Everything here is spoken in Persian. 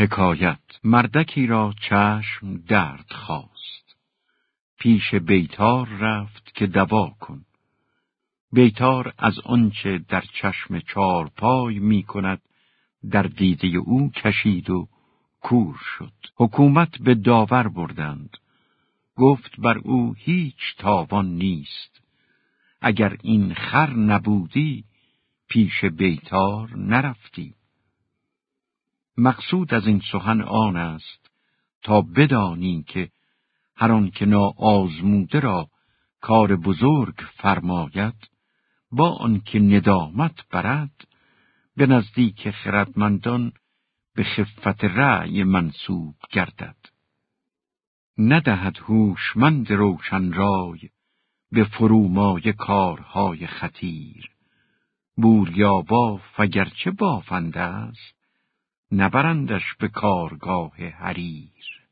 حکایت مردکی را چشم درد خواست. پیش بیتار رفت که دوا کن. بیتار از آنچه در چشم چار پای می کند در دیده او کشید و کور شد. حکومت به داور بردند. گفت بر او هیچ تاوان نیست. اگر این خر نبودی پیش بیتار نرفتی. مقصود از این سخن آن است تا بدانی که هر آن که ناآزموده را کار بزرگ فرماید با آنکه ندامت برد به نزدیک خردمندان به خفت رأی منصوب گردد. ندهد هوشمند روشن رای به فرومای کارهای خطیر. بوریابا فگرچه بافنده است نبرندش به کارگاه حریر.